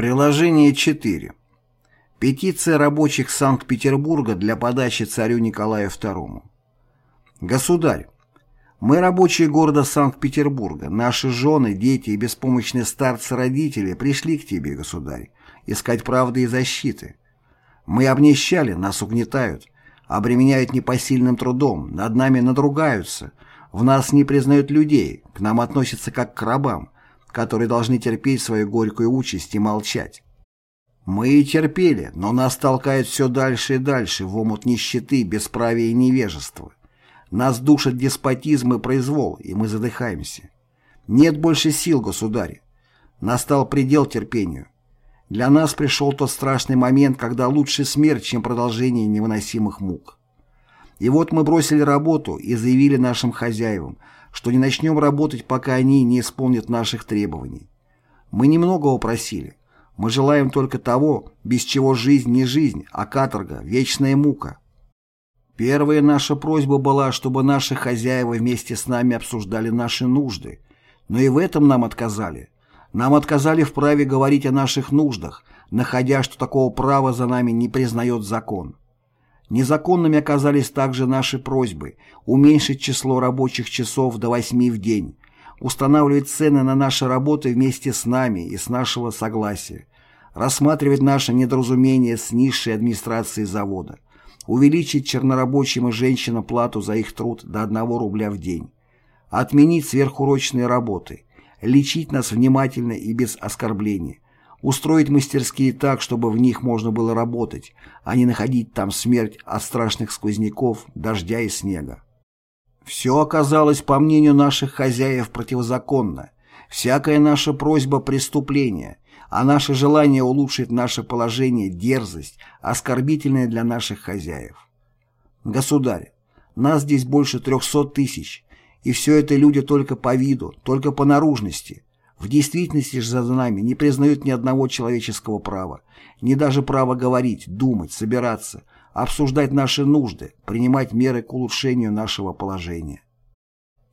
Приложение 4. Петиция рабочих Санкт-Петербурга для подачи царю Николаю II. Государь, мы рабочие города Санкт-Петербурга, наши жены, дети и беспомощные старцы-родители пришли к тебе, государь, искать правды и защиты. Мы обнищали, нас угнетают, обременяют непосильным трудом, над нами надругаются, в нас не признают людей, к нам относятся как к рабам, которые должны терпеть свою горькую участь и молчать. Мы и терпели, но нас толкает все дальше и дальше в омут нищеты, бесправия и невежества. Нас душат деспотизм и произвол, и мы задыхаемся. Нет больше сил, государь. Настал предел терпению. Для нас пришел тот страшный момент, когда лучше смерть, чем продолжение невыносимых мук. И вот мы бросили работу и заявили нашим хозяевам, что не начнем работать, пока они не исполнят наших требований. Мы немного просили. Мы желаем только того, без чего жизнь не жизнь, а каторга, вечная мука. Первая наша просьба была, чтобы наши хозяева вместе с нами обсуждали наши нужды, но и в этом нам отказали. Нам отказали в праве говорить о наших нуждах, находя, что такого права за нами не признает закон. Незаконными оказались также наши просьбы уменьшить число рабочих часов до 8 в день, устанавливать цены на наши работы вместе с нами и с нашего согласия, рассматривать наше недоразумение с низшей администрацией завода, увеличить чернорабочим и женщинам плату за их труд до 1 рубля в день, отменить сверхурочные работы, лечить нас внимательно и без оскорблений, устроить мастерские так, чтобы в них можно было работать, а не находить там смерть от страшных сквозняков, дождя и снега. Все оказалось, по мнению наших хозяев, противозаконно. Всякая наша просьба – преступление, а наше желание улучшить наше положение – дерзость, оскорбительная для наших хозяев. Государь, нас здесь больше трехсот тысяч, и все это люди только по виду, только по наружности – в действительности же за нами не признают ни одного человеческого права, ни даже права говорить, думать, собираться, обсуждать наши нужды, принимать меры к улучшению нашего положения.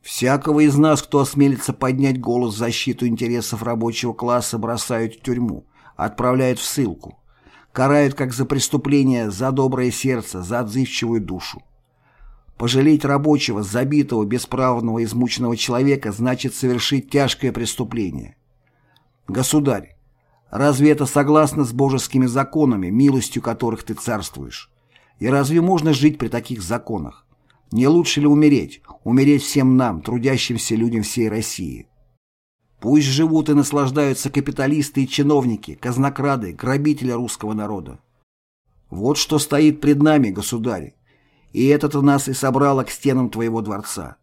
Всякого из нас, кто осмелится поднять голос в защиту интересов рабочего класса, бросают в тюрьму, отправляют в ссылку, карают как за преступление, за доброе сердце, за отзывчивую душу. Пожалеть рабочего, забитого, бесправного, измученного человека значит совершить тяжкое преступление. Государь, разве это согласно с божескими законами, милостью которых ты царствуешь? И разве можно жить при таких законах? Не лучше ли умереть, умереть всем нам, трудящимся людям всей России? Пусть живут и наслаждаются капиталисты и чиновники, казнокрады, грабители русского народа. Вот что стоит пред нами, государь. И это-то нас и собрало к стенам твоего дворца.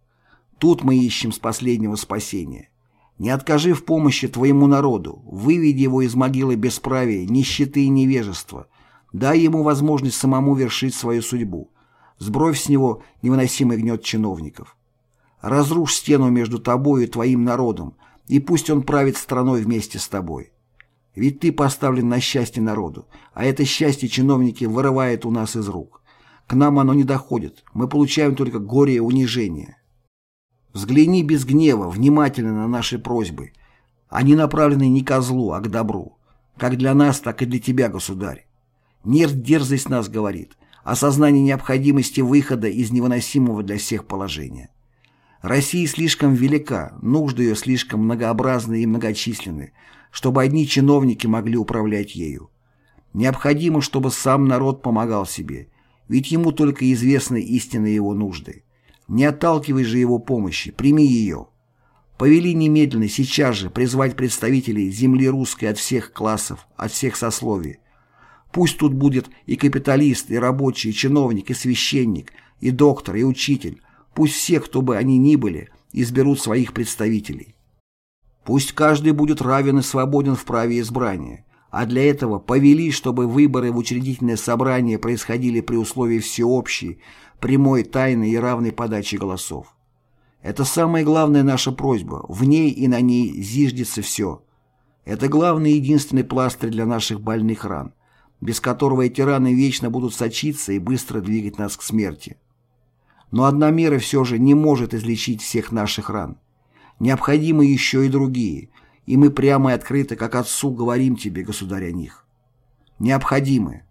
Тут мы ищем с последнего спасения. Не откажи в помощи твоему народу, выведи его из могилы бесправия, нищеты и невежества. Дай ему возможность самому вершить свою судьбу. Сбровь с него невыносимый гнет чиновников. Разрушь стену между тобой и твоим народом, и пусть он правит страной вместе с тобой. Ведь ты поставлен на счастье народу, а это счастье чиновники вырывают у нас из рук. К нам оно не доходит, мы получаем только горе и унижение. Взгляни без гнева, внимательно на наши просьбы. Они направлены не ко злу, а к добру. Как для нас, так и для тебя, государь. Нет дерзость нас говорит, осознание необходимости выхода из невыносимого для всех положения. Россия слишком велика, нужды ее слишком многообразны и многочисленны, чтобы одни чиновники могли управлять ею. Необходимо, чтобы сам народ помогал себе, ведь ему только известны истинные его нужды. Не отталкивай же его помощи, прими ее. Повели немедленно, сейчас же, призвать представителей земли русской от всех классов, от всех сословий. Пусть тут будет и капиталист, и рабочий, и чиновник, и священник, и доктор, и учитель. Пусть все, кто бы они ни были, изберут своих представителей. Пусть каждый будет равен и свободен в праве избрания а для этого повели, чтобы выборы в учредительное собрание происходили при условии всеобщей, прямой, тайной и равной подачи голосов. Это самая главная наша просьба, в ней и на ней зиждется все. Это главный и единственный пластырь для наших больных ран, без которого эти раны вечно будут сочиться и быстро двигать нас к смерти. Но одна мера все же не может излечить всех наших ран. Необходимы еще и другие – и мы прямо и открыто, как отцу, говорим тебе, государь, о них. Необходимы.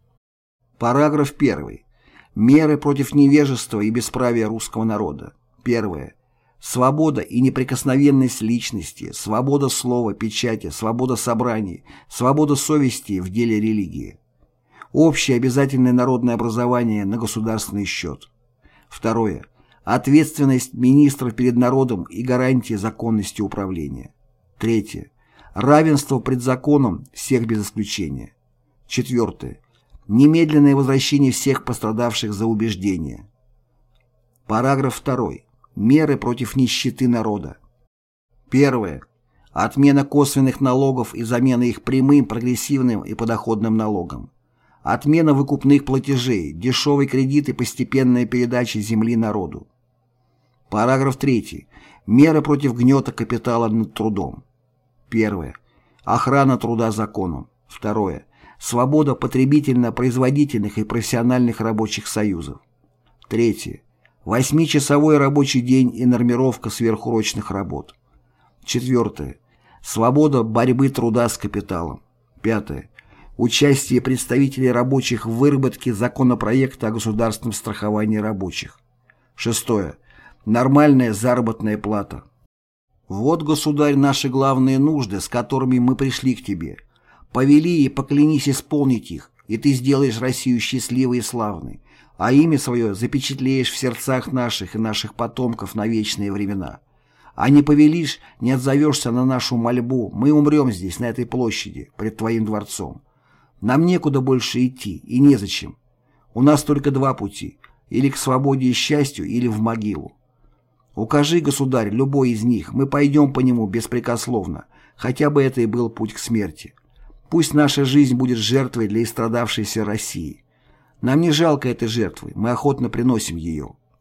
Параграф 1. Меры против невежества и бесправия русского народа. Первое. Свобода и неприкосновенность личности, свобода слова, печати, свобода собраний, свобода совести в деле религии. Общее обязательное народное образование на государственный счет. Второе. Ответственность министра перед народом и гарантия законности управления. Третье. Равенство пред законом всех без исключения. Четвертое. Немедленное возвращение всех пострадавших за убеждения. Параграф 2. Меры против нищеты народа. Первое. Отмена косвенных налогов и замена их прямым, прогрессивным и подоходным налогом. Отмена выкупных платежей, дешевый кредит и постепенная передача земли народу. Параграф 3. Меры против гнета капитала над трудом. Первое. Охрана труда законом. Второе. Свобода потребительно-производительных и профессиональных рабочих союзов. Третье. Восьмичасовой рабочий день и нормировка сверхурочных работ. Четвертое. Свобода борьбы труда с капиталом. Пятое. Участие представителей рабочих в выработке законопроекта о государственном страховании рабочих. Шестое. Нормальная заработная плата. Вот, государь, наши главные нужды, с которыми мы пришли к тебе. Повели и поклянись исполнить их, и ты сделаешь Россию счастливой и славной, а имя свое запечатлеешь в сердцах наших и наших потомков на вечные времена. А не повелишь, не отзовешься на нашу мольбу, мы умрем здесь, на этой площади, пред твоим дворцом. Нам некуда больше идти, и незачем. У нас только два пути, или к свободе и счастью, или в могилу. Укажи, государь, любой из них, мы пойдем по нему беспрекословно, хотя бы это и был путь к смерти. Пусть наша жизнь будет жертвой для истрадавшейся России. Нам не жалко этой жертвы, мы охотно приносим ее.